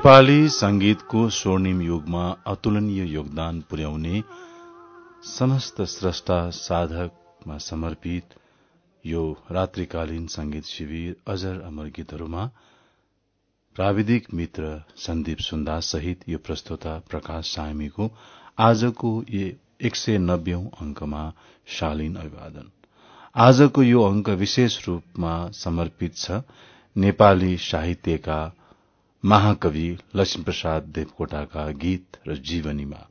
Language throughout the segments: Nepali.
नेपाली संगीतको स्वर्णिम युगमा अतुलनीय योगदान पुर्याउने समस्त स्रष्टा साधकमा समर्पित यो रात्रिकालीन संगीत शिविर अजर अमर गीतहरूमा प्राविधिक मित्र सन्दीप सुन्दास सहित यो प्रस्तोता प्रकाश सामीको आजको एक सय नब्बेऔं अंकमा शालीन अभिवादन। आजको यो अंक विशेष रूपमा समर्पित छ नेपाली साहित्यका महाकवि लक्ष्मीप्रसाद देवकोटाका गीत र जीवनीमा।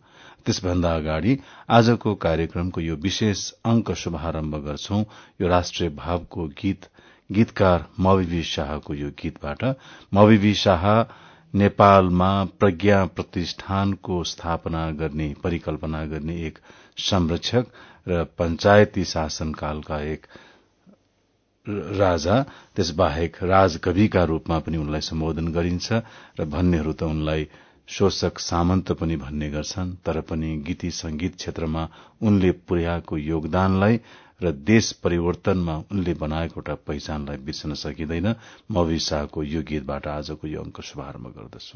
त्यसभन्दा अगाडि आजको कार्यक्रमको यो विशेष अंक शुभारम्भ गर्छौं। यो राष्ट्रिय भावको गीत गीतकार मविवी शाहको यो गीतबाट। मविवी शाह नेपालमा प्रज्ञा प्रतिष्ठानको स्थापना गर्ने परिकल्पना गर्ने एक संरक्षक र पञ्चायती शासनकालका एक राजा त्यसबाहेक राजकविका रूपमा पनि उनलाई सम्बोधन गरिन्छ र भन्नेहरू त उनलाई शोषक सामन्त पनि भन्ने गर्छन् तर पनि गीती संगीत क्षेत्रमा उनले पुर्याएको योगदानलाई र देश परिवर्तनमा उनले बनाएको एउटा पहिचानलाई बिर्सन सकिँदैन। मवि शाहको यो गीतबाट आजको यो अंक शुभारम्भ गर्दछु।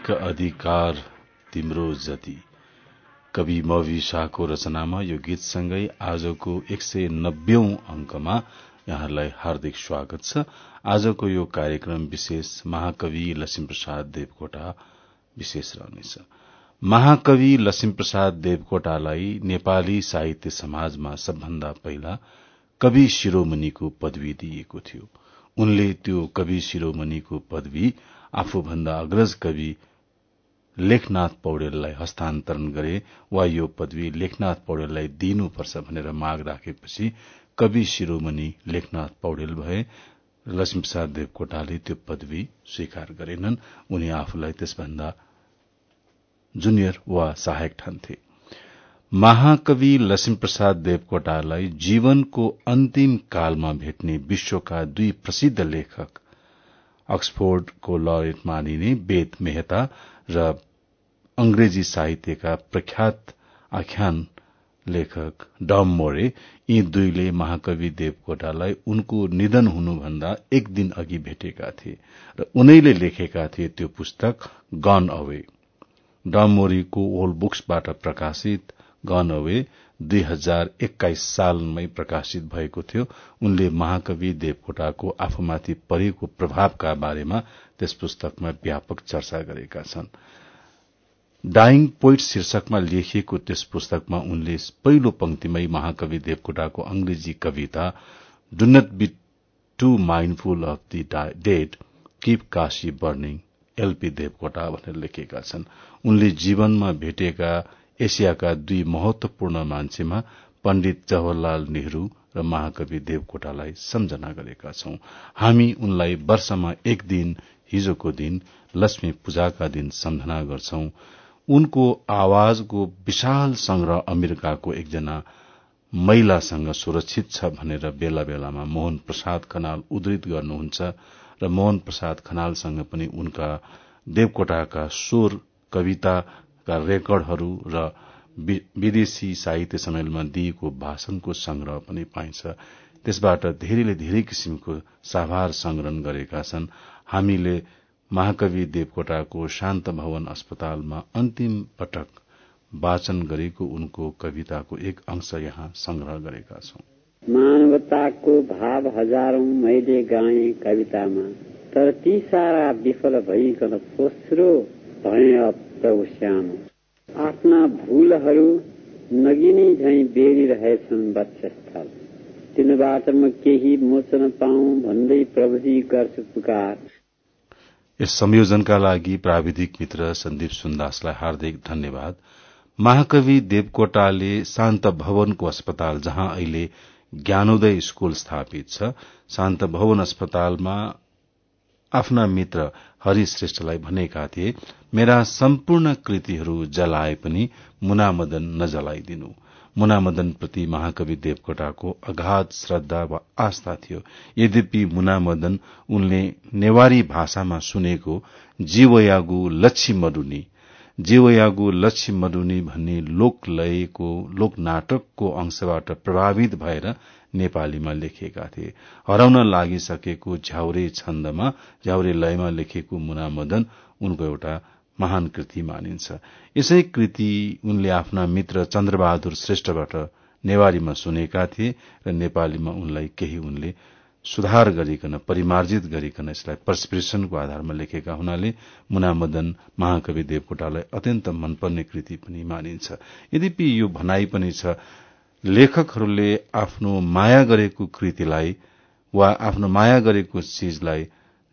नागरिक अधिकार तिम्रो जति। कवि मवि शाहको रचनामा यो गीतसँगै आजको एक सय नब्बेौं अंकमा यहाँहरूलाई हार्दिक स्वागत छ। आजको यो कार्यक्रम विशेष महाकवि लक्ष्मी प्रसाद देवकोटा विशेष रहनेछ। महाकवि लक्ष्मी प्रसाद देवकोटालाई नेपाली साहित्य समाजमा सबभन्दा पहिला कवि शिरोमणिको पदवी दिइएको थियो। उनले त्यो कवि शिरोमणिको पदवी आफूभन्दा अग्रज कवि लेखनाथ पौडेललाई हस्तान्तरण गरे वा यो पदवी लेखनाथ पौडेललाई दिइनुपर्छ भनेर माग राखेपछि कवि शिरोमणि लेखनाथ पौडेल भए लक्ष्मी प्रसाद देवकोटाले त्यो पदवी स्वीकार गरेनन्। उनी आफूलाई त्यसभन्दा जुनियर वा सहायक ठान्थे महाकवि लक्ष्मी प्रसाद देवकोटालाई जीवनको अन्तिम कालमा भेट्ने विश्वका दुई प्रसिद्ध लेखक अक्सफोर्डको लरेट मानिने वेद मेहता र अंग्रेजी साहित्यका प्रख्यात आख्यान लेखक डम मोरे यी दुईले महाकवि देवकोटालाई उनको निधन हुनुभन्दा एक दिन अघि भेटेका थिए र उनैले लेखेका थिए त्यो पुस्तक गन अवे। डम मोरीको ओल्ड बुक्सबाट प्रकाशित गन अवे दुई हजार एक्काइस सालमै प्रकाशित भएको थियो। उनले महाकवि देवकोटाको आफूमाथि परेको प्रभावका बारेमा त्यस पुस्तकमा व्यापक चर्चा गरेका छन्। डाइङ पोइट शीर्षकमा लेखिएको त्यस पुस्तकमा उनले पहिलो पंक्तिमै महाकवि देवकोटाको अंग्रेजी कविता do not be too mindful of the dead keep Kashi burning LP Devkota भनेर लेखेका छन्। उनले जीवनमा भेटेका एसियाका दुई महत्वपूर्ण मान्छेमा पण्डित जवाहरलाल नेहरू र महाकवि देवकोटालाई सम्झना गरेका छौं। हामी उनलाई वर्षमा एक दिन हिजोको दिन लक्ष्मी पूजाका दिन सम्झना गर्छौं। उनको आवाजको विशाल संग्रह अमेरिकाको एकजना महिलासँग सुरक्षित छ भनेर बेला बेलामा मोहन प्रसाद खनाल उद्धृत गर्नुहुन्छ र मोहन प्रसाद खनालसँग पनि उनका देवकोटाका स्वर कविताका रेकर्डहरू र विदेशी साहित्य सम्मेलनमा दिएको भाषणको संग्रह पनि पाइन्छ। त्यसबाट धेरैले धेरै किसिमको साभार संग्रहण गरेका छन्। हामीले महाकवि देवकोटाको शान्त भवन अस्पतालमा अन्तिम पटक वाचन गरेको उनको कविताको एक अंश यहाँ संग्रह गरेका छौं। मानवताको भाव हजारौं मैले गाएँ कवितामा तर ती सारा विफल भइकन फोस्रो भए प्रभु आफ्ना भूलहरू नगिनी झैँ बेरिरहेछन् वक्षस्थल। तिनबाट म केही मोचन पाऊ भन्दै प्रभुजी गर्छु पुकार। यस संयोजनका लागि प्राविधिक मित्र सन्दीप सुन्दासलाई हार्दिक धन्यवाद। महाकवि देवकोटाले शान्त भवनको अस्पताल जहाँ अहिले ज्ञानोदय स्कूल स्थापित छ शान्त भवन अस्पतालमा आफ्ना मित्र हरि श्रेष्ठलाई भनेका थिए मेरा सम्पूर्ण कृतिहरू जलाए पनि मुनामदन नजलाइदिनु। मुनामदन प्रति महाकवि देवकोटाको अगाध श्रद्धा वा आस्था थियो। यद्यपि मुनामदन उनले नेवारी भाषामा सुनेको जीवयागु लच्छी मडुनी जीवयागु लच्छी मडुनी भन्ने लोकलयको लोक नाटकको अंशबाट प्रभावित भएर नेपालीमा लेखेका थिए। हराउन लागिसकेको झ्याउरे छन्दमा झ्याउरे लयमा लेखेको मुनामदन उनको एउटा महान कृति मानिन्छ। यसै कृति उनले आफ्ना मित्र चन्द्रबहादुर श्रेष्ठबाट नेवारीमा सुनेका थिए र नेपालीमा उनलाई केही उनले सुधार गरिकन परिमार्जित गरिकन यसलाई पर्सपिरेसनको आधारमा लेखेका हुनाले मुनामदन महाकवि देवकोटालाई अत्यन्त मनपर्ने कृति पनि मानिन्छ। यद्यपि यो भनाई पनि छ लेखकहरूले आफ्नो माया गरेको कृतिलाई वा आफ्नो माया गरेको चिजलाई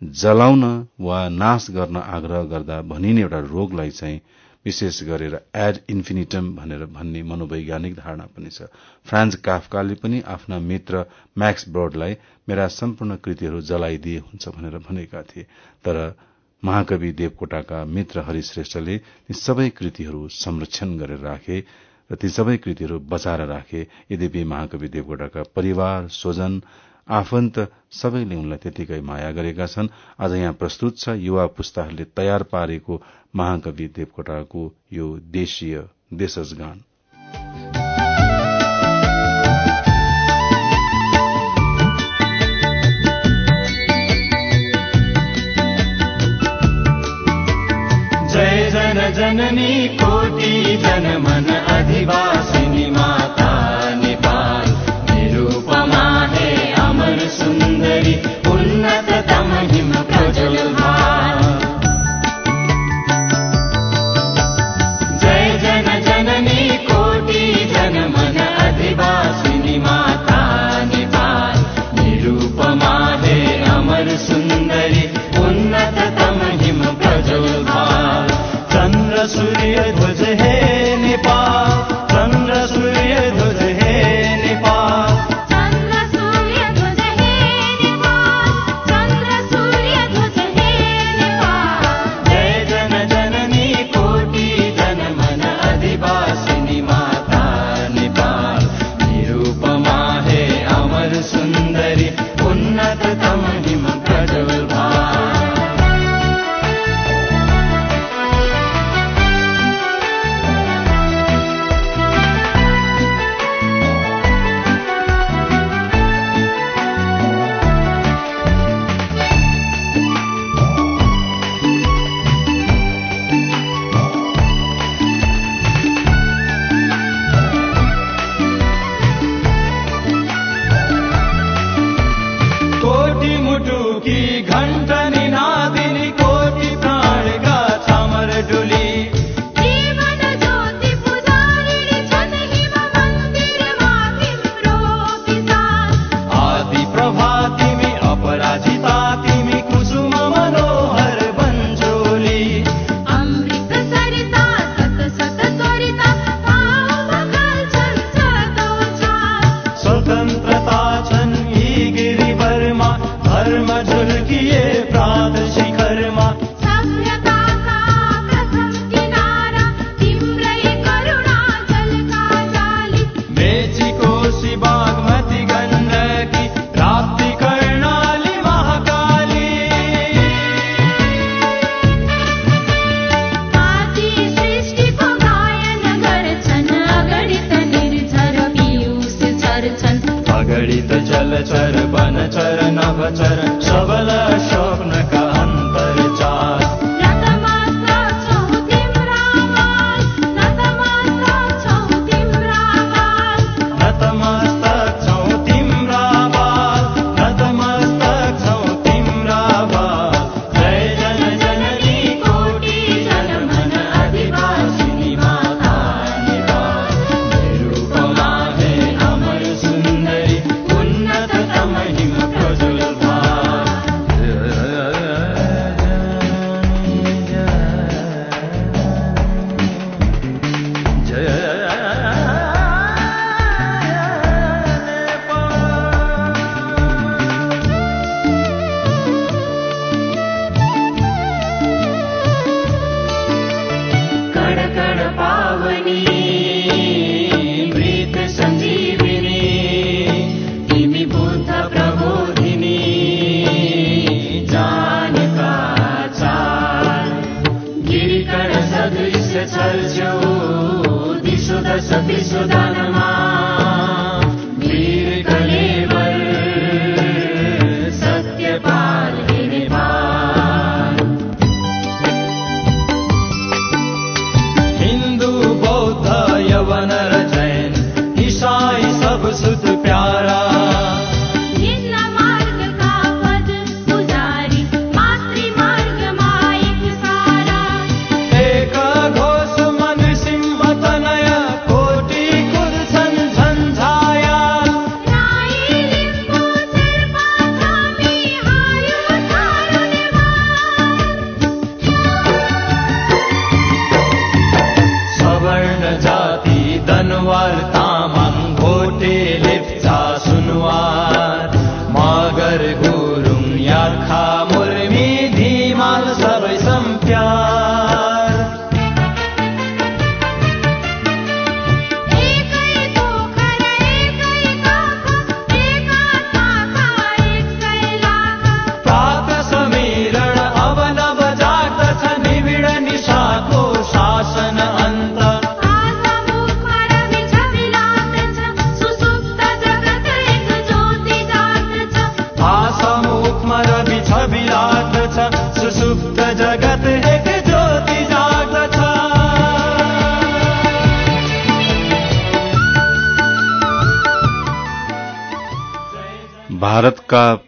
जलाउन वा नाश गर्न आग्रह गर्दा भनिने एउटा रोगलाई चाहिँ विशेष गरेर एड इन्फिनिटम भनेर भन्ने मनोवैज्ञानिक धारणा पनि छ। फ्रान्स काफकाले पनि आफ्ना मित्र म्याक्स ब्रोडलाई मेरा सम्पूर्ण कृतिहरू जलाइदिए हुन्छ भनेर भनेका थिए। तर महाकवि देवकोटाका मित्र हरिश्रेष्ठले ती सबै कृतिहरू संरक्षण गरेर राखे र ती सबै कृतिहरू बचाएर राखे। यद्यपि महाकवि देवकोटाका परिवार स्वजन आफन्त सबैले उनलाई त्यतिकै माया गरेका छन्। आज यहाँ प्रस्तुत छ युवा पुस्ताहरूले तयार पारेको महाकवि देवकोटाको यो देशीय देशज गान जननी कोटि जन गुरुं याखा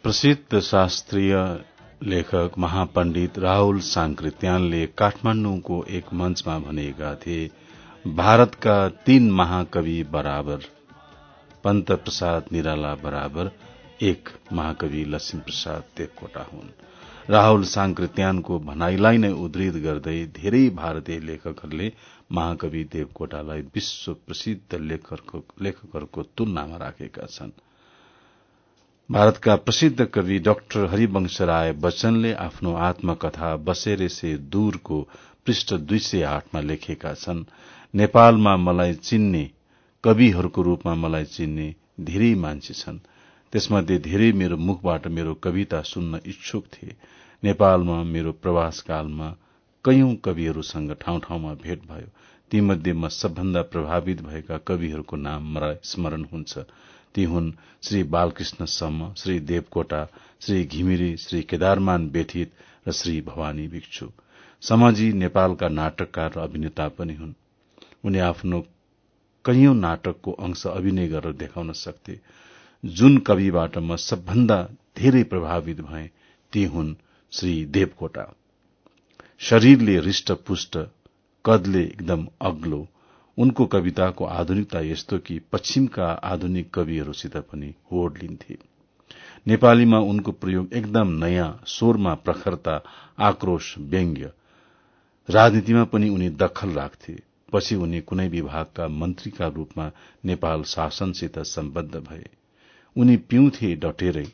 प्रसिद्ध शास्त्रीय लेखक महापण्डित राहुल सांकृत्यानले काठमाण्डुको एक मंचमा भनेका थिए भारतका तीन महाकवि बराबर पन्त प्रसाद निराला बराबर एक महाकवि लक्ष्मी प्रसाद देवकोटा हुन् राहुल सांकृत्यानको भनाइलाई नै उद्धृत गर्दै धेरै भारतीय लेखकहरूले महाकवि देवकोटालाई विश्व प्रसिद्ध लेखकहरूको तुलनामा राखेका छन्। भारतका प्रसिद्ध कवि डाक्टर हरिवंश राय बच्चनले आफ्नो आत्मकथा बसेरे से दूरको पृष्ठ दुई सय आठमा लेखेका छन्। नेपालमा मलाई चिन्ने कविहरूको रूपमा मलाई चिन्ने धेरै मान्छे छन्। त्यसमध्ये धेरै मेरो मुखबाट मेरो कविता सुन्न इच्छुक थिए। नेपालमा मेरो प्रवासकालमा कैयौं कविहरूसँग ठाउँ ठाउँमा भेट भयो। तीमध्येमा सबभन्दा प्रभावित भएका कविहरूको नाम मलाई स्मरण हुन्छ। ती हुन्। श्री बालकृष्ण सम्म श्री देवकोटा श्री घिमिरे श्री केदारमान बेठित र श्री भवानी भिक्षु। समाजी नेपालका नाटककार र अभिनेता पनि हुन्। उनी आफ्नो कैयौं नाटकको अंश अभिनय गरेर देखाउन सक्थे। जुन कविबाट म सबभन्दा धेरै प्रभावित भए ती हुन् श्री देवकोटा। शरीरले हृष्टपुष्ट कदले एकदम अग्लो उनको कविताको आधुनिकता यस्तो कि पश्चिमका आधुनिक कविहरूसित पनि होड लिन्थे। नेपालीमा उनको प्रयोग एकदम नयाँ स्वरमा प्रखरता आक्रोश व्यङ्ग्य। राजनीतिमा पनि उनी दखल राख्थे। पछि उनी कुनै विभागका मन्त्रीका रूपमा नेपाल शासनसित सम्बद्ध भए। उनी पिउँथे डटेरै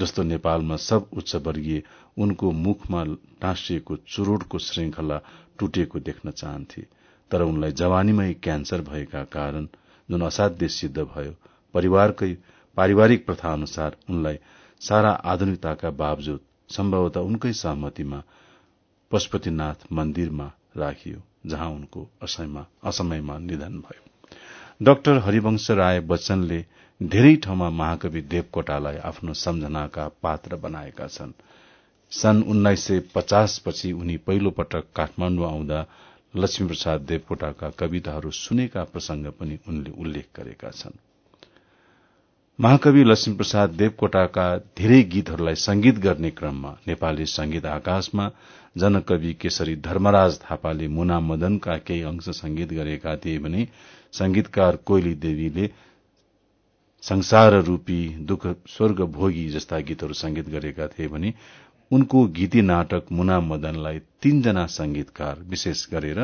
जस्तो नेपालमा सब उच्चवर्गीय उनको मुखमा टाँसिएको चुरोटको श्रृंखला टुटेको देख्न चाहन्थे। तर उनलाई जवानीमै क्यान्सर भएका कारण जुन असाध्य सिद्ध भयो परिवारकै पारिवारिक प्रथा अनुसार उनलाई सारा आधुनिकताका बावजुद सम्भवतः उनकै सहमतिमा पशुपतिनाथ मन्दिरमा राखियो जहाँ उनको असमयमा निधन भयो। डाक्टर हरिवंश राय बच्चनले धेरै ठाउँमा महाकवि देवकोटालाई आफ्नो सम्झनाका पात्र बनाएका छन्। सन् उन्नाइस सय पचास पछि उनी पहिलो पटक काठमाण्डु आउँदा लक्ष्मी प्रसाद देवकोटाका कविताहरू सुनेका प्रसंग पनि उनले उल्लेख गरेका छन्। महाकवि लक्ष्मी प्रसाद देवकोटाका धेरै गीतहरूलाई संगीत गर्ने क्रममा नेपाली संगीत आकाशमा जनकवि केशरी धर्मराज थापाले मुना मदनका केही अंश संगीत गरेका थिए भने संगीतकार कोइली देवीले संसार रूपी दुःख स्वर्ग भोगी जस्ता गीतहरू संगीत गरेका थिए भने उनको गीती नाटक मुना मदनलाई तीनजना संगीतकार विशेष गरेर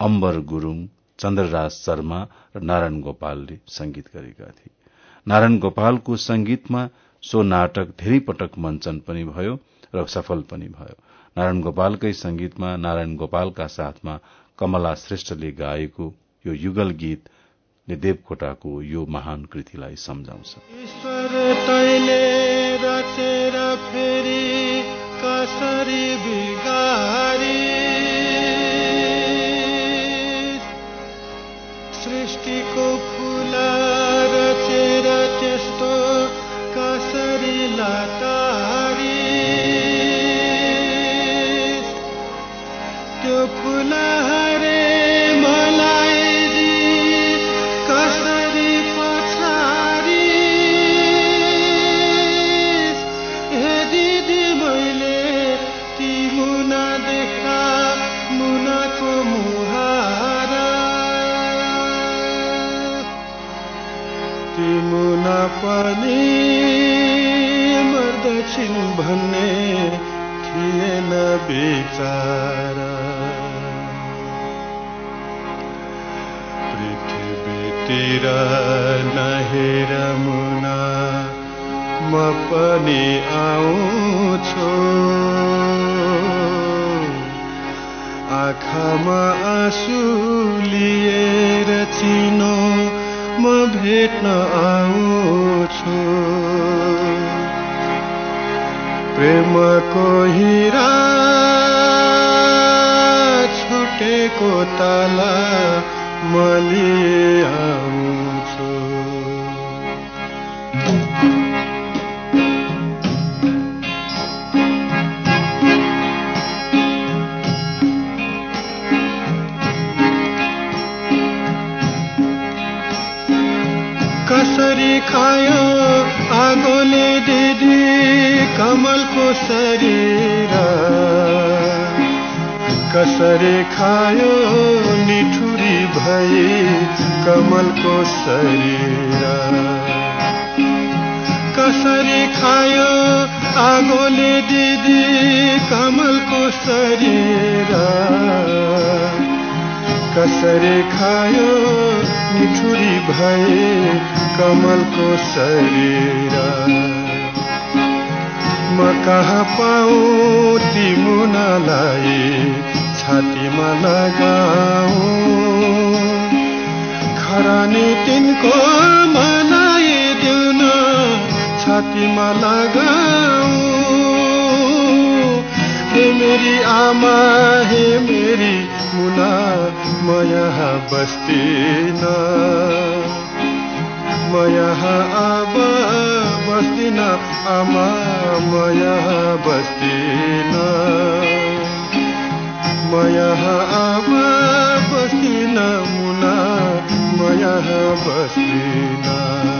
अम्बर गुरूङ चन्द्रराज शर्मा र नारायण गोपालले संगीत गरेका थिए। नारायण गोपालको संगीतमा सो नाटक धेरै पटक मञ्चन पनि भयो र सफल पनि भयो। नारायण गोपालकै संगीतमा नारायण गोपालका साथमा कमला श्रेष्ठले गाएको यो युगल गीत देवकोटाको यो महान कृतिलाई सम्झाउँछ। कसरी बिगारी। सृष्टिको फुला रचेर त्यस्तो कसरी लतारी। त्यो फुला हरे पनि मर्दछिन् भन्ने थिएन बिचारा। पृथ्वीतिर नहेर मुना म पनि आउँछु। आँखामा आँसु लिएर चिनो भेट्न आउँछु। प्रेमको हिरा छुटेको ताला मलि कसरी खायो? आगोले दिदी कमलको शरीर। कसरी खायो? निठुरी भई कमलको शरीर। कसरी खायो? आगोले दिदी कमलको शरीर। कसरी खायो मिठुरी भए कमलको शरीर। म कहाँ पाऊ ती मुनालाई छातीमा लगाऊ। खरानी तिनको मनाइदेऊ न छातीमा लगाऊ। हे मेरी आमा हे मेरी मुना म यहाँ बस्दिन म यहाँ अब बस्दिन आमा म यहाँ बस्दिन म यहाँ अब बस्दिन मुना म यहाँ बस्दिन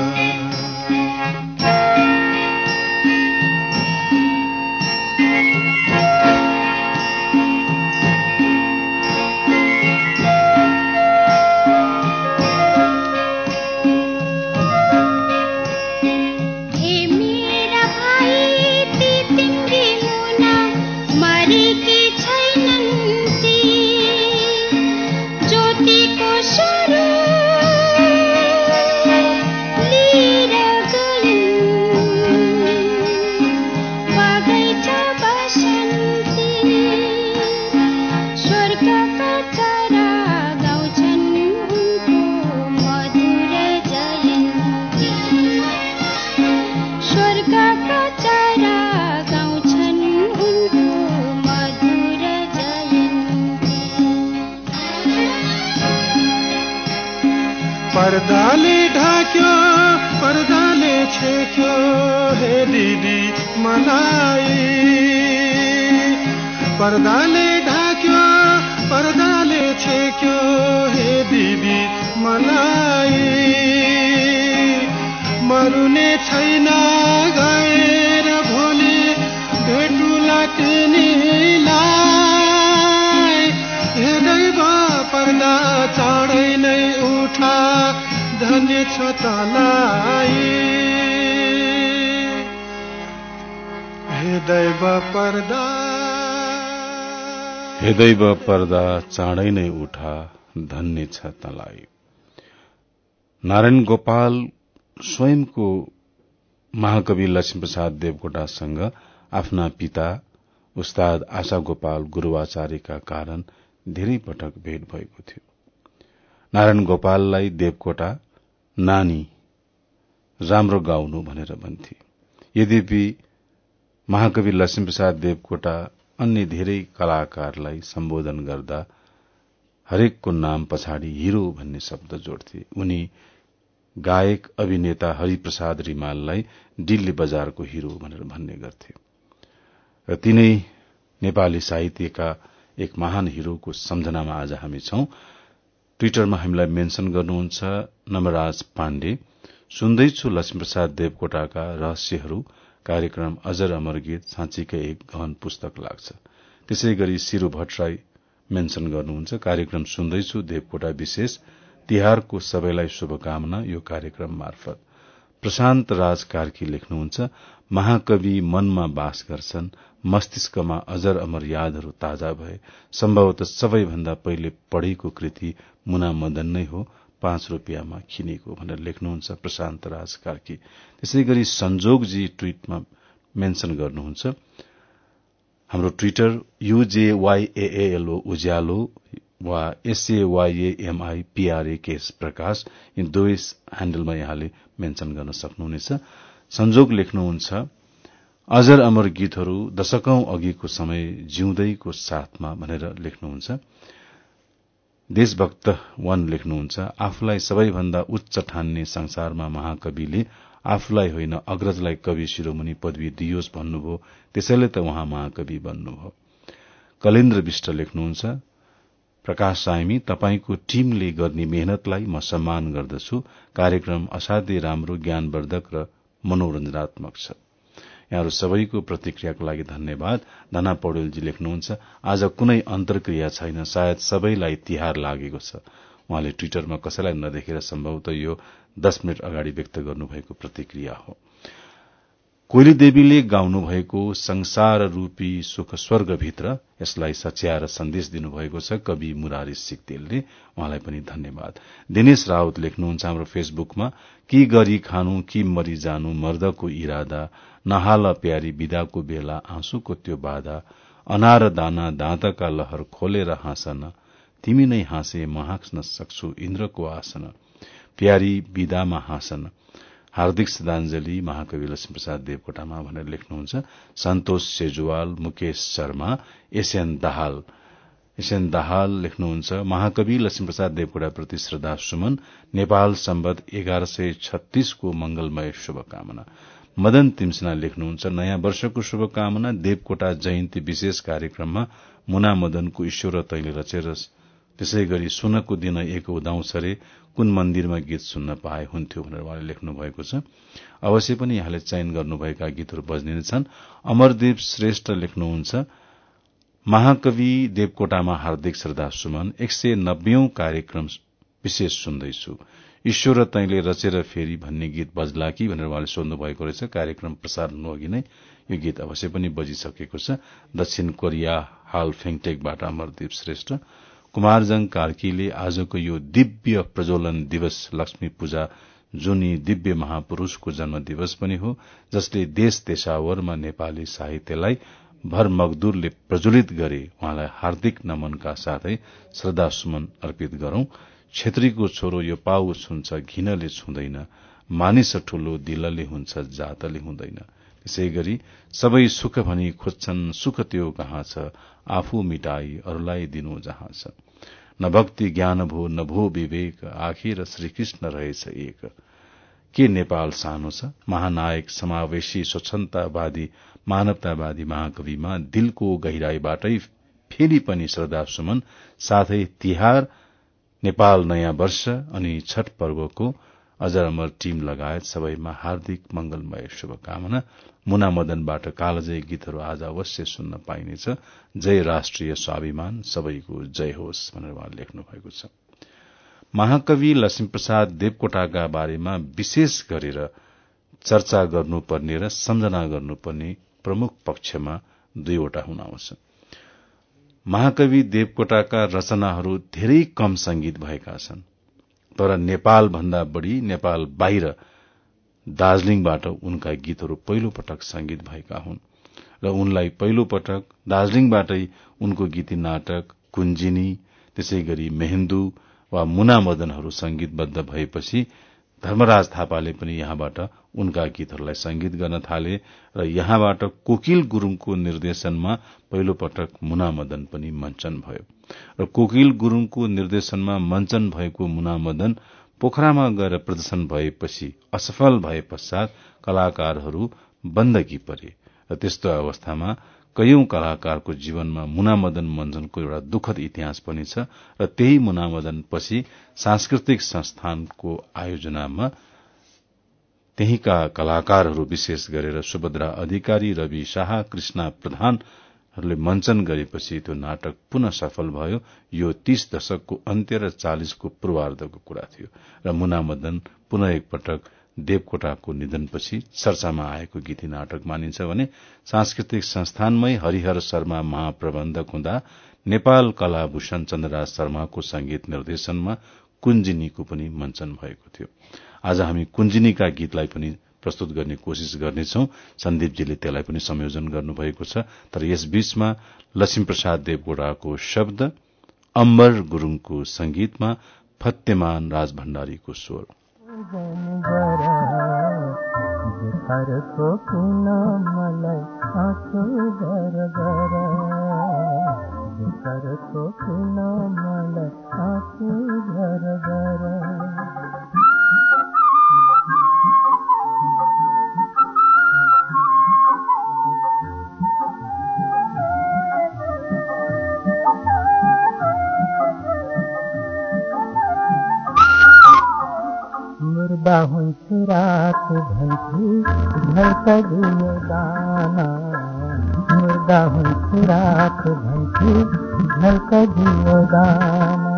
हृदय पर्दा चाँडै नै उठा धन्य छ तलाई। नारायण गोपाल स्वयंको महाकवि लक्ष्मीप्रसाद देवकोटासँग आफ्ना पिता उस्ताद आशा गोपाल गुरूवाचार्यका कारण धेरै पटक भेट भएको थियो। नारायण गोपाललाई देवकोटा नानी राम्रो गाउनु भनेर भन्थे। यद्यपि महाकवि लक्ष्मीप्रसाद देवकोटा अन्य धेरै कलाकारलाई सम्बोधन गर्दा हरेकको नाम पछाडि हिरो भन्ने शब्द जोड्थे। उनी गायक अभिनेता हरिप्रसाद रिमाललाई दिल्ली बजारको हिरो भनेर भन्ने गर्थे। र तिनै नेपाली साहित्यका एक महान हिरोको सम्झनामा आज हामी छौं। ट्विटरमा हामीलाई मेन्शन गर्नुहुन्छ नमराज पाण्डे। सुन्दैछु लक्ष्मीप्रसाद देवकोटाका रहस्यहरू। कार्यक्रम अजर अमर गीत साँच्चीकै एक गहन पुस्तक लाग्छ। त्यसै गरी शिरू भट्टराई मेन्शन गर्नुहुन्छ कार्यक्रम सुन्दैछु देवकोटा विशेष। तिहारको सबैलाई शुभकामना यो कार्यक्रम मार्फत। प्रशान्त राज कार्की लेख्नुहुन्छ महाकवि मनमा बास गर्छन् मस्तिष्कमा अजर अमर यादहरू ताजा भए। सम्भवतः सबैभन्दा पहिले पढेको कृति मुना मदन नै हो। पाँच रूपियाँमा खिनेको भनेर लेख्नुहुन्छ प्रशान्त राज कार्की। त्यसै गरी संजोगजी ट्वीटमा मेन्शन गर्नुहुन्छ। हाम्रो ट्विटर युजेवाईएएलओ उज्यालो वा एसएवाईएमआई पीआरए केस प्रकाश यी दुवै ह्याण्डलमा यहाँले मेन्शन गर्न सक्नुहुनेछ। संजोग लेख्नुहुन्छ अजर अमर गीतहरू दशकौं अघिको समय जिउँदैको साथमा भनेर लेख्नुहुन्छ। देशभक्त वान लेख्नुहुन्छ आफूलाई सबैभन्दा उच्च ठान्ने संसारमा महाकविले आफूलाई होइन अग्रजलाई कवि शिरोमणि पदवी दियोस् भन्नुभयो त्यसैले त उहाँ महाकवि बन्नुभयो। कलेन्द्र विष्ट लेख्नुहुन्छ प्रकाश साइमी तपाईँको टीमले गर्ने मेहनतलाई म सम्मान गर्दछु। कार्यक्रम असाध्यै राम्रो ज्ञानवर्धक र मनोरञ्जनात्मक छ। यहाँहरू सबैको प्रतिक्रियाको लागि धन्यवाद। धना पौडेलजी लेख्नुहुन्छ आज कुनै अन्तर्क्रिया छैन सायद सबैलाई तिहार लागेको छ। उहाँले ट्विटरमा कसैलाई नदेखेर सम्भवतः यो दश मिनट अगाडि व्यक्त गर्नुभएको प्रतिक्रिया हो। कोइली देवीले गाउनु भएको संसार रूपी सुख स्वर्गभित्र यसलाई सच्याएर सन्देश दिनुभएको छ कवि मुरारी सिक्देलले। उहाँलाई पनि धन्यवाद। दिनेश राउत लेख्नुहुन्छ हाम्रो फेसबुकमा कि गरी खानु कि मरि जानु मर्दको इरादा नहाल प्यारी विदाको बेला आँसुको त्यो बाधा अनार दाना दाँतका लहर खोलेर हाँसन तिमी नै हाँसे म हाँस्न सक्छु इन्द्रको आसन। प्यारी विदामा हाँसन। हार्दिक श्रद्धाञ्जली महाकवि लक्ष्मीप्रसाद देवकोटामा भनेर लेख्नुहुन्छ। Santosh Sejuwal Mukesh Sharma S N Dahal. S N Dahal लेख्नुहुन्छ महाकवि लक्ष्मीप्रसाद देवकोटाप्रति श्रद्धा सुमन नेपाल सम्बत एघार सय छत्तीसको मंगलमय शुभकामना। मदन तिमसिना लेख्नुहुन्छ। नयाँ वर्षको शुभकामना देवकोटा जयन्ती विशेष कार्यक्रममा मुना मदनको ईश्वर तैले रचेर त्यसै गरी सुनको दिन एक उदाउँछ कुन मन्दिरमा गीत सुन्न पाए हुन्थ्यो भनेर उहाँले लेख्नु भएको छ। अवश्य पनि यहाँले चयन गर्नुभएका गीतहरू बज्ने छन् अमरदेव श्रेष्ठ लेख्नुहुन्छ महाकवि देवकोटामा हार्दिक श्रद्धा सुमन एक सय नब्बेऔं कार्यक्रम विशेष सुन्दैछु। ईश्वर तैले रचेर फेरि भन्ने गीत बज्ला कि भनेर उहाँले सोध्नु भएको रहेछ। कार्यक्रम प्रसारण अघि नै यो गीत अवश्य पनि बजिसकेको छ। दक्षिण कोरिया हाल फेङटेकबाट अमरदीप श्रेष्ठ कुमारजङ कार्कीले आजको यो दिव्य प्रज्वलन दिवस लक्ष्मी पूजा जुन दिव्य महापुरूषको जन्म दिवस पनि हो जसले देश देशावरमा नेपाली साहित्यलाई भर मगदुरले प्रज्वलित गरे। उहाँलाई हार्दिक नमनका साथै श्रद्धा सुमन अर्पित गरौं। छेत्रीको छोरो यो पाउ छुन्छ घिनले छुँदैन। मानिस ठूलो दिलले हुन्छ जातले हुँदैन। यसै गरी सबै सुख भनी खोज्छन् सुख त्यो कहाँ छ? आफू मिटाई अरूलाई दिनु जहाँ छ। न भक्ति ज्ञान भो न भो विवेक आखिर श्रीकृष्ण रहेछ एक। के नेपाल सानो छ? महानायक समावेशी स्वच्छन्दतावादी मानवतावादी महाकविमा दिलको गहिराईबाटै फेरि पनि श्रद्धा सुमन साथै तिहार नेपाल नयाँ वर्ष अनि छठ पर्वको अजर टीम लगायत सबैमा हार्दिक मंगलमय शुभकामना। मुना मदनबाट कालजय गीतहरू आज अवश्य सुन्न पाइनेछ। जय राष्ट्रिय स्वाभिमान सबैको जय होस् भनेर उहाँले लेख्नु भएको छ। महाकवि लक्ष्मीप्रसाद देवकोटाका बारेमा विशेष गरेर चर्चा गर्नुपर्ने र सम्झना गर्नुपर्ने प्रमुख पक्षमा दुईवटा हुन आउँछ महाकवि देवकोटाका रचनाहरू धेरै कम संगीत भएका छन्। तर नेपाल भन्दा बढ़ी नेपाल बाहिर दार्जीलिङबाट उनका गीतहरू पहिलो पटक संगीत भएका हुन् र उनलाई पहिलो पटक दार्जीलिङबाटै उनको गीती नाटक कुञ्जिनी त्यसै गरी मेहेन्दु वा मुना मदनहरू संगीतबद्ध भएपछि धर्मराज थापाले पनि यहाँबाट उनका गीतहरूलाई संगीत गर्न थाले र यहाँबाट कोकिल गुरूङको निर्देशनमा पहिलो पटक मुना मदन पनि मञ्चन भयो। र कोकिल गुरूङको निर्देशनमा मञ्चन भएको मुना मदन पोखरामा गएर प्रदर्शन भएपछि असफल भए पश्चात कलाकारहरू बन्दकी परे र त्यस्तो अवस्थामा कैयौं कलाकारको जीवनमा मुना मदन मञ्जनको एउटा दुखद इतिहास पनि छ र त्यही मुना मदन पछि सांस्कृतिक संस्थानको आयोजनामा त्यहीका कलाकारहरू विशेष गरेर सुभद्रा अधिकारी रवि शाह कृष्ण प्रधानहरूले मञ्चन गरेपछि त्यो नाटक पुनः सफल भयो। यो तीस दशकको अन्त्य र चालिसको पूर्वार्धको कुरा थियो र मुना मदन पुनः एकपटक देवकोटाको निधनपछि चर्चामा आएको गीती नाटक मानिन्छ भने सांस्कृतिक संस्थानमै हरिहर शर्मा महाप्रबन्धक हुँदा नेपाल कलाभूषण चन्द्रराज शर्माको संगीत निर्देशनमा कुञ्जिनीको पनि मञ्चन भएको थियो। आज हामी कुञ्जिनीका गीतलाई पनि प्रस्तुत गर्ने कोशिश गर्नेछौ। सन्दीपजीले त्यसलाई पनि संयोजन गर्नुभएको छ। तर यस बीचमा लक्ष्मीप्रसाद देवकोटाको शब्द अम्बर गुरूङको संगीतमा फत्यमान राज भण्डारीको स्वर। मुर्दा हुन्छु रात भन्छु झल्कदियो दाना मुर्दा हुन्छु रात भन्छु झल्कदियो दाना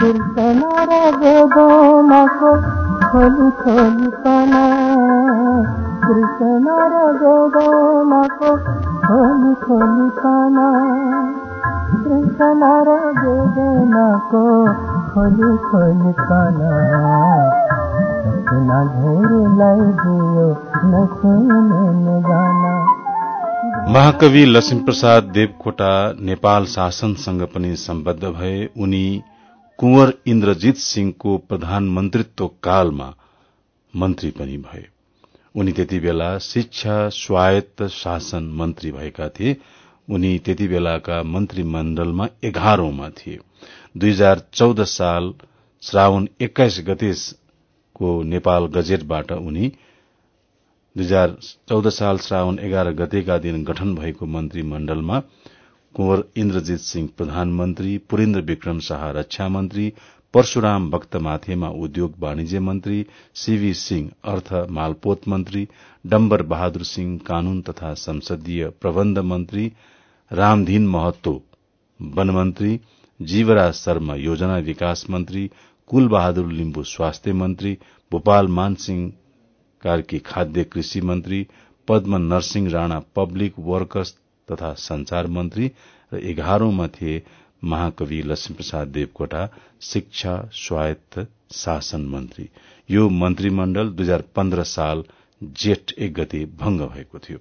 कृष्ण र गोदोमाको खोली खोली पाना कृष्ण र गोदोमाको खोली खोली कृष्ण र गोदोमाको खोली खोली महाकवि लक्ष्मीप्रसाद देवकोटा नेपाल शासनसँग पनि सम्बद्ध भए। उनी कुंवर इन्द्रजित सिंहको प्रधानमन्त्रीत्व कालमा मन्त्री पनि भए। उनी त्यति बेला शिक्षा स्वायत्त शासन मन्त्री भएका थिए। उनी त्यति बेलाका मन्त्रीमण्डलमा एघारौंमा थिए। दुई हजार चौध साल श्रावण एक्काइस गतेको नेपाल गजेटबाट उनी दुई हजार चौध साल श्रावण एघार गतेका दिन गठन भएको मन्त्रीमण्डलमा कुंवर इन्द्रजित सिंह प्रधानमन्त्री पुरेन्द्र विक्रम शाह रक्षा मन्त्री परशुराम भक्तमाथेमा उद्योग वाणिज्य मन्त्री सीवी सिंह अर्थ मालपोत मन्त्री डम्बर बहादुर सिंह कानून तथा संसदीय प्रबन्ध मन्त्री रामधीन महतो वनमन्त्री जीवराज शर्मा योजना विकास मन्त्री कुल बहादुर लिम्बू स्वास्थ्य मन्त्री भोपाल मानसिंह कार्की खाद्य कृषि मन्त्री पद्म नरसिंह राणा पब्लिक वर्कर्स तथा संचार मन्त्री र एघारौंमा थिए महाकवि लक्ष्मीप्रसाद देवकोटा शिक्षा स्वायत्त शासन मन्त्री। यो मन्त्रीमण्डल दुई हजार पन्ध्र साल जेठ एक गते भंग भएको थियो।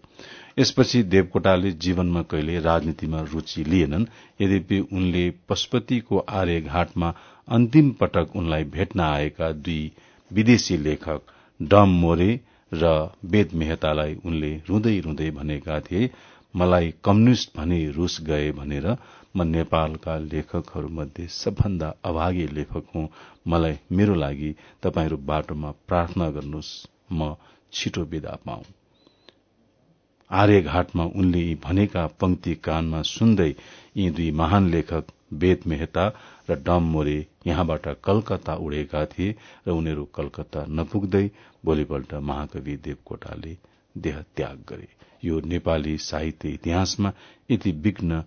यसपछि देवकोटाले जीवनमा कहिले राजनीतिमा रूचि लिएनन् यद्यपि उनले पशुपतिको आर्यघाटमा अन्तिम पटक उनलाई भेट्न आएका दुई विदेशी लेखक डम मोरे र वेद मेहतालाई उनले रुँदै रुँदै भनेका थिए मलाई कम्युनिष्ट भने रूस गए भनेर म नेपालका लेखकहरूमध्ये सबभन्दा अभागी लेखक हुँ। मलाई मेरो लागि तपाईँहरू बाटोमा प्रार्थना गर्नुहोस्। म छिटो विदा पाऊ आर्यघाटमा उनले यी भनेका पंक्ति कानमा सुन्दै यी दुई महान लेखक वेद मेहता र डम मोरे यहाँबाट कलकत्ता उडेका थिए र उनीहरू कलकत्ता नपुग्दै भोलिपल्ट महाकवि देवकोटाले देह त्याग गरे। यो नेपाली साहित्य इतिहासमा यति विघ्न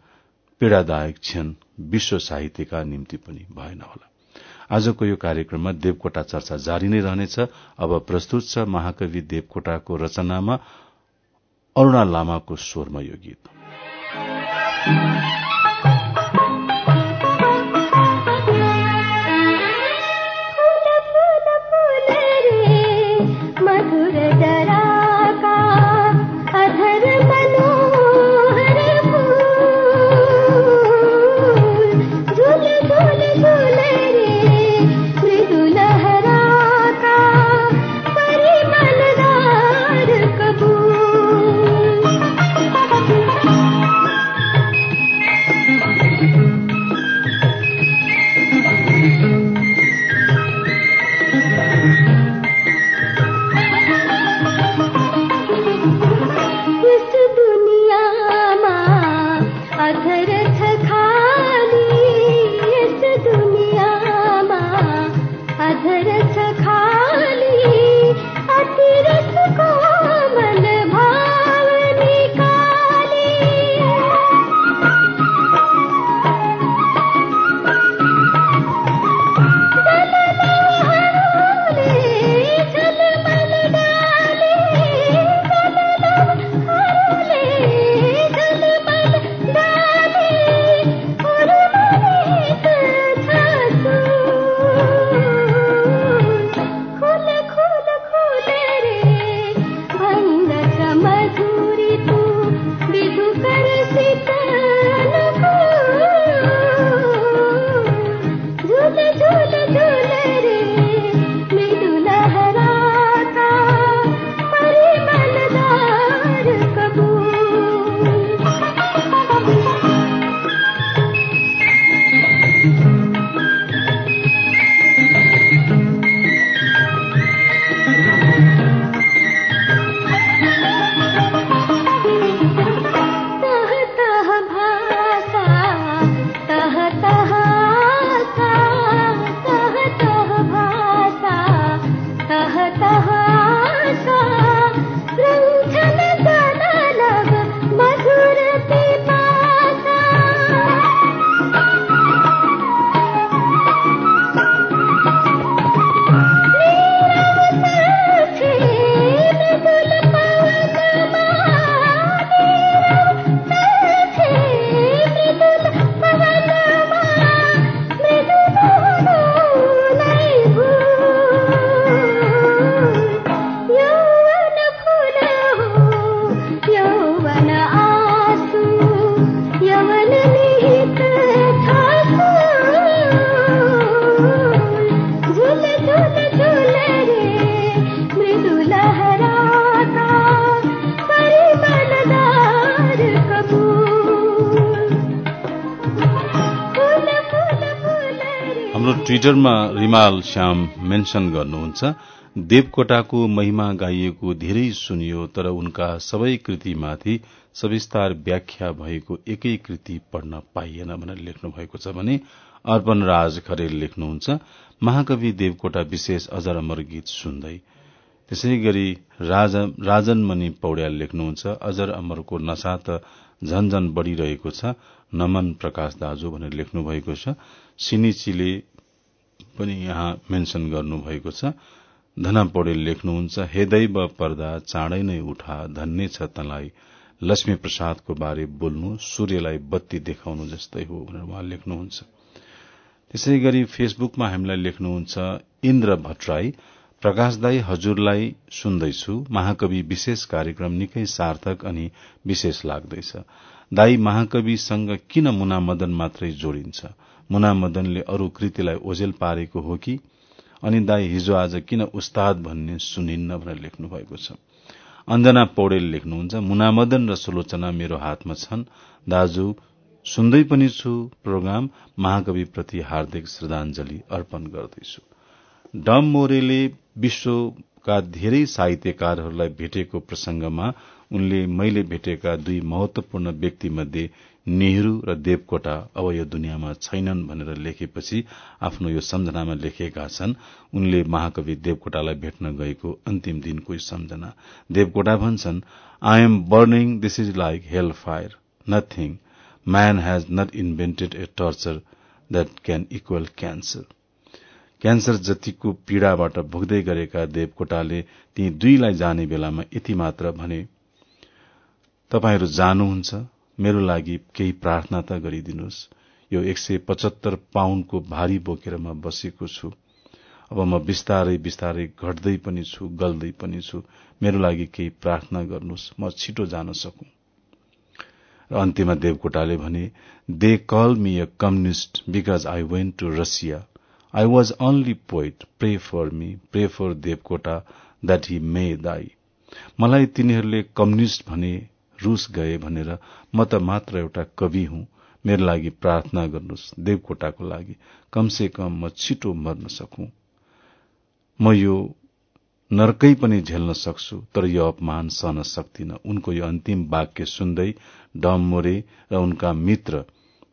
पीड़ादायक क्षण विश्व साहित्यका निम्ति पनि भएन होला। आजको यो कार्यक्रममा देवकोटा चर्चा जारी नै रहनेछ। अब प्रस्तुत छ महाकवि देवकोटाको रचनामा अरूणा लामाको स्वरमा यो गीत। ट्विटरमा रिमाल श्याम मेन्शन गर्नुहुन्छ देवकोटाको महिमा गाइएको धेरै सुनियो तर उनका सबै कृतिमाथि सविस्तार व्याख्या भएको एकै कृति पढ्न पाइएन भनेर लेख्नु भएको छ भने अर्पण राज खरेल लेख्नुहुन्छ महाकवि देवकोटा विशेष अजर अमर गीत सुन्दै। त्यसै गरी राजन मणि पौड्याल लेख्नुहुन्छ अजर अमरको नशा त झन झन बढ़िरहेको छ नमन प्रकाश दाजु भनेर लेख्नु भएको छ। सिनिचीले पनि यहाँ मेन्सन गर्नुभएको छ। धना पौडेल लेख्नुहुन्छ हेदैव पर्दा चाँडै नै उठा धन्य छ तँलाई। लक्ष्मी प्रसादको बारे बोल्नु सूर्यलाई बत्ती देखाउनु जस्तै हो भनेर उहाँ लेख्नुहुन्छ। त्यसै गरी फेसबुकमा हामीलाई लेख्नुहुन्छ इन्द्र भट्टराई प्रकाश दाई हजुरलाई सुन्दैछु। महाकवि विशेष कार्यक्रम निकै सार्थक अनि विशेष लाग्दैछ। दाई महाकविसँग किन मुना मदन मात्रै जोडिन्छ? मुना मदनले अरू कृतिलाई ओझेल पारेको हो कि? अनि दाई हिजो आज किन उस्ताद भन्ने सुनिन्न भनेर लेख्नु भएको छ? अञ्जना पौडेल लेख्नुहुन्छ मुनामदन र सुलोचना मेरो हातमा छन्। दाजु सुन्दै पनि छु प्रोग्राम। महाकविप्रति हार्दिक श्रद्धाञ्जली अर्पण गर्दैछु। डम मोरेले विश्वका धेरै साहित्यकारहरूलाई भेटेको प्रसंगमा उनले मैले भेटेका दुई महत्वपूर्ण व्यक्तिमध्ये नेहरू र देवकोटा अब यो दुनियाँमा छैनन् भनेर लेखेपछि आफ्नो यो सम्झनामा लेखेका छन्। उनले महाकवि देवकोटालाई भेट्न गएको अन्तिम दिनको सम्झना। देवकोटा भन्छन् I am burning this is like hell fire nothing man has not invented a torture that can equal cancer cancer जतिको पीड़ाबाट भोग्दै गरेका देवकोटाले ती दुईलाई जाने बेलामा यति मात्र भने तपाईँहरू जानुहुन्छ? मेरो लागि केही प्रार्थना त गरिदिनुहोस्। यो एक सय पचहत्तर पाउण्डको भारी बोकेर म बसेको छु। अब म बिस्तारै बिस्तारै घट्दै पनि छु गल्दै पनि छु। मेरो लागि केही प्रार्थना गर्नुहोस् म छिटो जान सकूं। र अन्त्यमा देवकोटाले भने they call me a communist because I went to Russia. I was only poet pray for me pray for Devkota that he may die. मलाई तिनीहरूले कम्युनिस्ट भने रूस गए भनेर म त मात्र एउटा कवि हुँ। मेरो लागि प्रार्थना गर्नुहोस् देवकोटाको लागि। कमसे कम म छिटो मर्न सकूं। म यो नर्कै पनि झेल्न सक्छु तर यो अपमान सहन सक्दिन। उनको यो अन्तिम वाक्य सुन्दै डम मोरे र उनका मित्र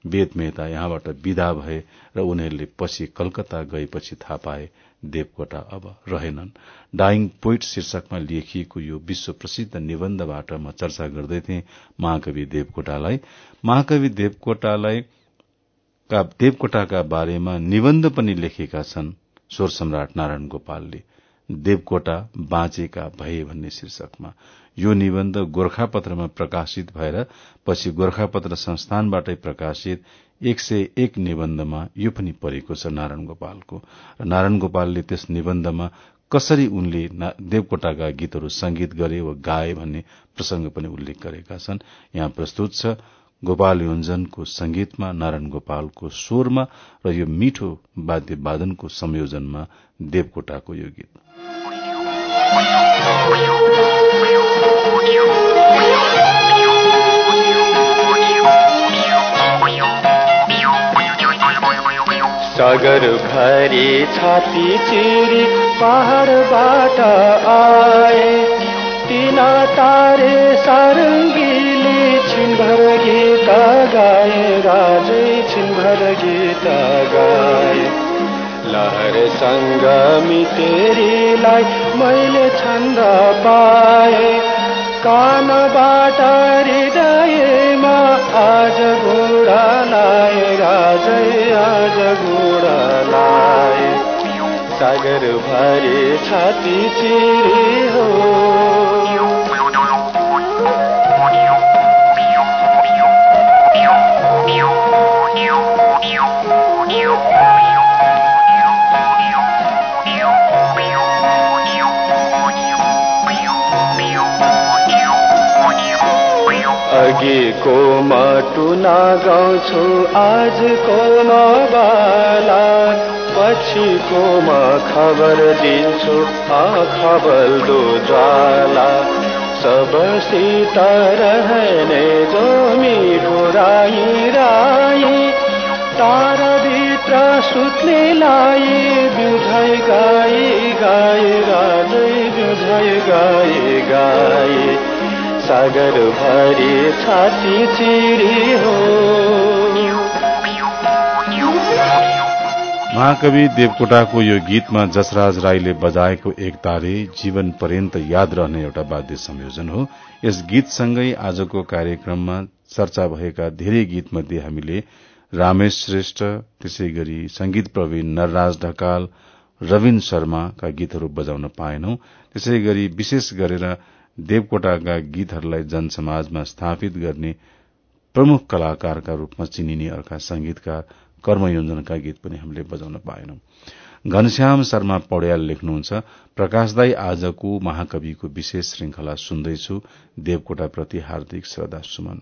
वेद मेहता यहाँबाट विदा भए र उनीहरूले पछि कलकत्ता गएपछि थाहा पाए देवकोटा अब रहेनन्। डाइङ पोइट शीर्षकमा लेखिएको यो विश्व प्रसिद्ध निबन्धबाट म चर्चा गर्दै थिएँ महाकवि देवकोटालाई। महाकवि देवकोटालाई देवकोटाका बारेमा निबन्ध पनि लेखेका छन् स्वर सम्राट नारायण गोपालले। देवकोटा बाँचेका भए भन्ने शीर्षकमा। यो निबन्ध गोर्खापत्रमा प्रकाशित भएर पछि गोर्खापत्र संस्थानबाटै प्रकाशित एक सय एक निबन्धमा यो पनि परेको छ नारायण गोपालको। र नारायण गोपालले त्यस निबन्धमा कसरी उनले देवकोटाका गीतहरू संगीत गरे वा गाए भन्ने प्रसंग पनि उल्लेख गरेका छन्। यहाँ प्रस्तुत छ गोपाल योञ्जनको संगीतमा नारायण गोपालको स्वरमा र यो मिठो वाद्य वादनको संयोजनमा देवकोटाको यो गीत। सागर भरी छाती चिरी पहाडबाट आए। तिना तारे सारङ्गीले छिनभर गीत गाए। राजै छिनभर गीत गाए। लहर तेरीलाई मैले छन्द पाए। कानबाट हृदयमा आज घोडा लाए राजै आज घोडा लाए सागर भरे छाती चिरी हो। अघिको म टुना गाउँछु आजको म बाला पछिको म खबर दिन्छु खबर दो ज्वाला। सबसित रहने जो मिठो राई राई ताराभित्र सुत्नेलाई बिउझाइ गाई गाई राजै बिउझाइ गाई गाई। सागर भरी छाती चिरी हो महाकवि देवकोटाको यो गीतमा जसराज राईले बजाएको एक तारे जीवन पर्यन्त याद रहने एउटा वाद्य संयोजन हो। यस गीतसँगै आजको कार्यक्रममा चर्चा भएका धेरै गीतमध्ये हामीले रामेश श्रेष्ठ त्यसै गरी संगीत प्रवीण नरराज ढकाल रविन शर्माका गीतहरू बजाउन पाएनौं। त्यसै गरी विशेष गरेर देवकोटाका गीतहरूलाई जनसमाजमा स्थापित गर्ने प्रमुख कलाकारका रूपमा चिनिने अर्का संगीतकार कर्मयोजनका गीत पनि हामीले बजाउन पाएनौं। घनश्याम शर्मा पौड्याल लेख्नुहुन्छ प्रकाश दाई आजको महाकविको विशेष श्रृंखला सुन्दैछु देवकोटाप्रति हार्दिक श्रद्धा सुमन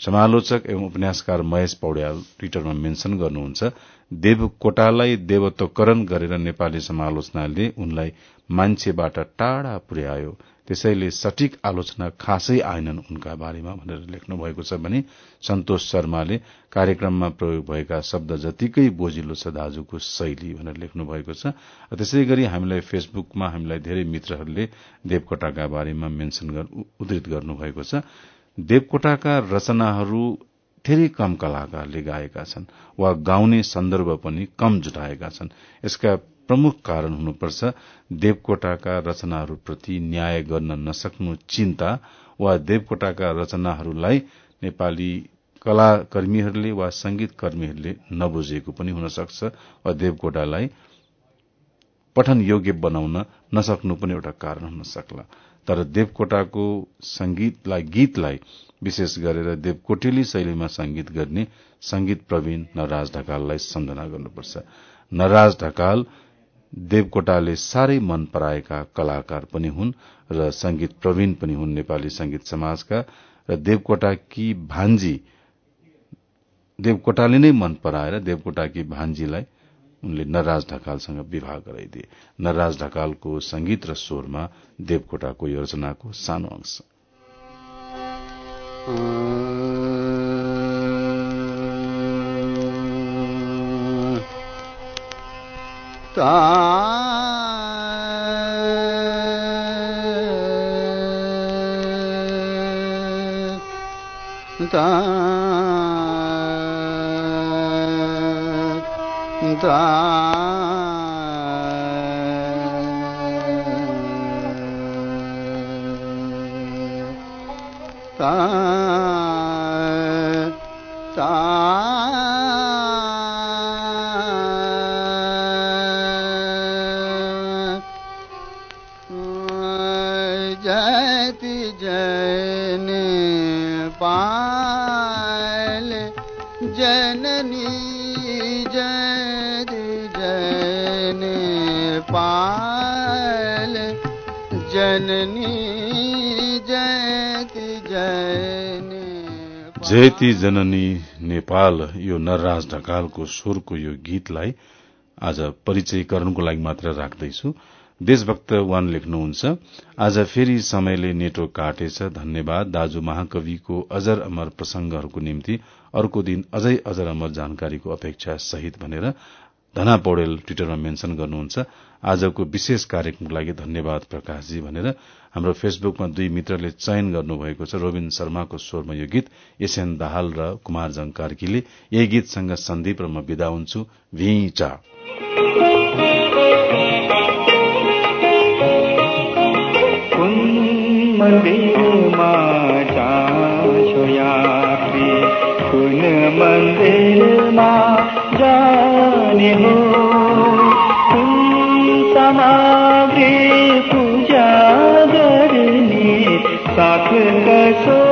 समालोचक एवं उपन्यासकार महेश पौड्याल ट्विटरमा मेन्शन गर्नुहुन्छ देवकोटालाई देवत्वकरण गरेर नेपाली समालोचनाले उनलाई मान्छेबाट टाढा पुर्यायो। त्यसैले सठिक आलोचना खासै आएनन् उनका बारेमा भनेर लेख्नु भएको छ भने सन्तोष शर्माले कार्यक्रममा प्रयोग भएका शब्द जतिकै बोजिलो छ दाजुको शैली भनेर लेख्नु भएको छ। त्यसै गरी हामीलाई फेसबुकमा हामीलाई धेरै मित्रहरूले देवकोटाका बारेमा मेन्सन उद्धृत गर्नुभएको छ। देवकोटाका रचनाहरू धेरै कम कलाकारले गाएका छन् वा गाउने सन्दर्भ पनि कम जुटाएका छन्। यसका प्रमुख कारण हुनुपर्छ देवकोटाका रचनाहरूप्रति न्याय गर्न नसक्नु चिन्ता वा देवकोटाका रचनाहरूलाई नेपाली कलाकर्मीहरूले वा संगीत कर्मीहरूले नबुझेको पनि हुन सक्छ वा देवकोटालाई पठन योग्य बनाउन नसक्नु पनि एउटा कारण हुन सक्ला तर देवकोटाको संगीतलाई गीतलाई विशेष गरेर देवकोटेली शैलीमा संगीत गर्ने संगीत प्रवीण नराज ढकाललाई सम्झना गर्नुपर्छ। नराज ढकाल देवकोटाले साह्रै मन पराएका कलाकार पनि हुन् र संगीत प्रवीण पनि हुन् नेपाली संगीत समाजका। र देवकोटाकी भान्जी देवकोटाले नै मन पराएर देवकोटाकी भान्जीलाई उनले नराज ढकालसँग विवाह गराइदिए। नराज ढकालको संगीत र स्वरमा देवकोटाको योजनाको सानो अंश। Da da da. जयती जननी नेपाल यो नरराज ढकालको स्वरको यो गीतलाई आज परिचयकरणको लागि मात्र राख्दैछु। देशभक्त वान लेख्नुहुन्छ आज फेरि समयले नेटो काटेछ। धन्यवाद। दाजु महाकविको अजर अमर प्रसंगहरूको निम्ति अर्को दिन अझै अजर अमर जानकारीको अपेक्षा सहित भनेर धना पौडेल ट्विटरमा मेन्शन गर्नुहुन्छ। आजको विशेष कार्यक्रमको लागि धन्यवाद प्रकाशजी भनेर हाम्रो फेसबुकमा दुई मित्रले चयन गर्नुभएको छ रोबिन शर्माको स्वरमा यो गीत एसएन दाहाल र कुमार जङ कार्कीले यही गीतसँग सन्दीप र म विदा हुन्छु। मन्दिरमा जाने हो। कुन सामग्री पूजा गर्ने साथ कसोरी